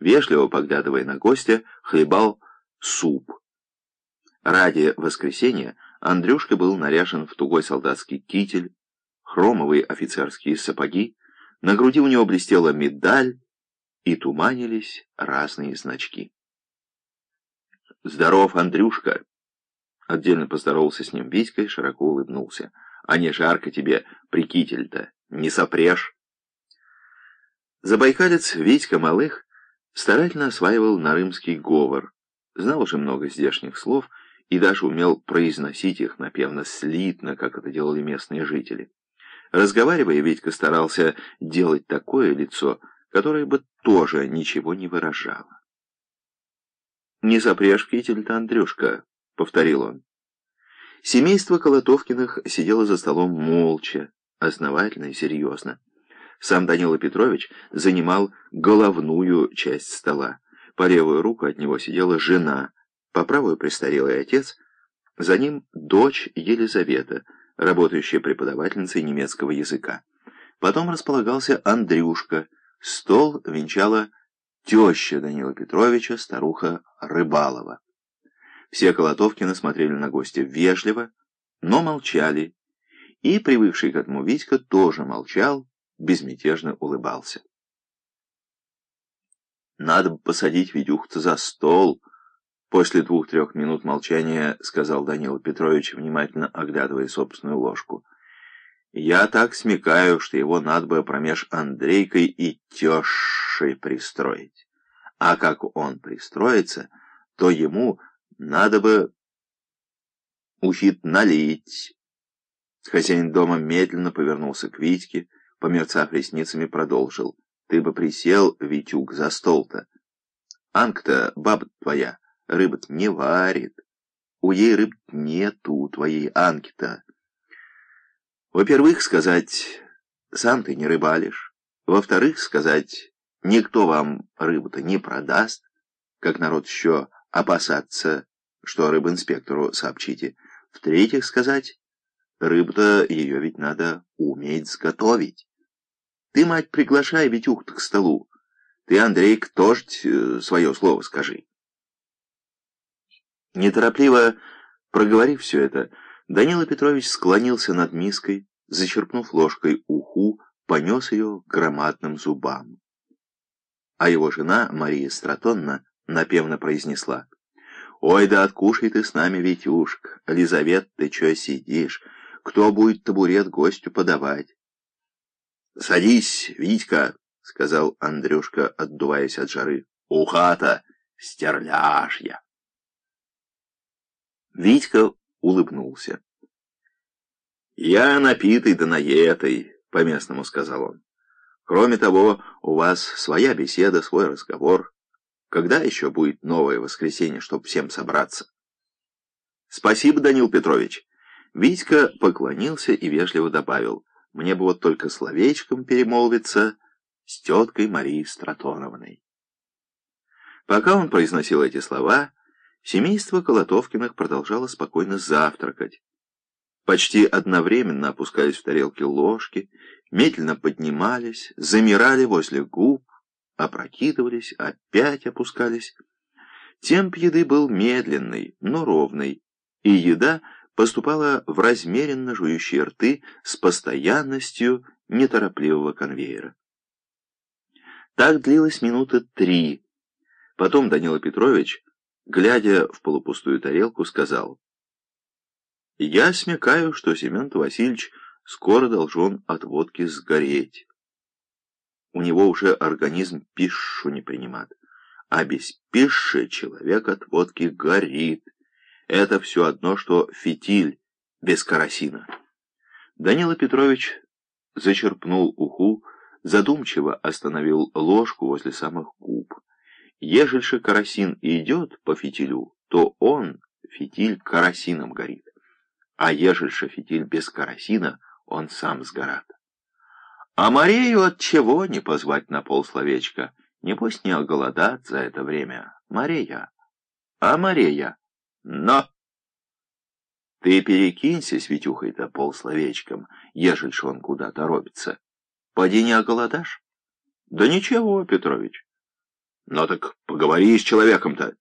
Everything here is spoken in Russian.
вежливо поглядывая на гостя, хлебал суп. Ради воскресенья Андрюшка был наряжен в тугой солдатский китель, хромовые офицерские сапоги, на груди у него блестела медаль, и туманились разные значки. «Здоров, Андрюшка!» Отдельно поздоровался с ним Витька и широко улыбнулся. «А не жарко тебе, прикитель-то, не сопрешь!» Забайкалец Витька Малых старательно осваивал нарымский говор, знал уже много здешних слов и даже умел произносить их напевно слитно, как это делали местные жители. Разговаривая, Витька старался делать такое лицо, которое бы тоже ничего не выражало. «Не сопрешь китель-то, Андрюшка», — повторил он. Семейство Колотовкиных сидело за столом молча, основательно и серьезно. Сам Данила Петрович занимал головную часть стола. По левую руку от него сидела жена, по правую престарелый отец, за ним дочь Елизавета, работающая преподавательницей немецкого языка. Потом располагался Андрюшка, стол венчала теща Данила Петровича, старуха Рыбалова. Все Колотовкины смотрели на гостя вежливо, но молчали, и привыкший к этому Витька тоже молчал, безмятежно улыбался. «Надо бы посадить Витюху-то за стол», — после двух-трех минут молчания сказал Данила Петрович, внимательно оглядывая собственную ложку. «Я так смекаю, что его надо бы промеж Андрейкой и тещей пристроить. А как он пристроится, то ему надо бы ухит налить». Хозяин дома медленно повернулся к Витьке, померцав ресницами, продолжил. «Ты бы присел, Витюк, за стол-то. Анка-то, баба твоя, рыба не варит. У ей рыб нету, твоей Анки-то. Во-первых, сказать, сам ты не рыбалишь. Во-вторых, сказать, никто вам рыбу-то не продаст, как народ еще опасаться, что рыбинспектору сообщите. В-третьих, сказать, рыбу-то ее ведь надо уметь сготовить. Ты, мать, приглашай Витюх-то к столу. Ты, Андрей, тоже э, свое слово скажи. Неторопливо проговорив все это, Данила Петрович склонился над миской, зачерпнув ложкой уху, понес ее громадным зубам. А его жена, Мария Стратонна, напевно произнесла. «Ой, да откушай ты с нами, Витюшка! Лизавет, ты чё сидишь? Кто будет табурет гостю подавать?» «Садись, Витька», — сказал Андрюшка, отдуваясь от жары. «Уха-то стерляжья». Витька улыбнулся. «Я напитый да наетый», — по-местному сказал он. «Кроме того, у вас своя беседа, свой разговор. Когда еще будет новое воскресенье, чтобы всем собраться?» «Спасибо, Данил Петрович». Витька поклонился и вежливо добавил. Мне бы вот только словечком перемолвиться с теткой Марией Стратоновной. Пока он произносил эти слова, семейство Колотовкиных продолжало спокойно завтракать. Почти одновременно опускались в тарелки ложки, медленно поднимались, замирали возле губ, опрокидывались, опять опускались. Темп еды был медленный, но ровный, и еда — поступала в размеренно жующие рты с постоянностью неторопливого конвейера. Так длилось минуты три. Потом Данила Петрович, глядя в полупустую тарелку, сказал, «Я смекаю, что Семен Васильевич скоро должен от водки сгореть. У него уже организм пищу не принимает, а без пищи человек от водки горит». Это все одно, что фитиль без карасина. Данила Петрович зачерпнул уху, задумчиво остановил ложку возле самых губ. Ежели же карасин идет по фитилю, то он, фитиль, карасином горит. А ежели же фитиль без карасина, он сам сгорат. А Марию от чего не позвать на полсловечка? Небось не оголодат за это время. Мария. А Мария. Но ты перекинься с Витюхой-то полсловечком, ежели ж он куда торопится. Поди не оголодашь? Да ничего, Петрович. Но так поговори с человеком-то.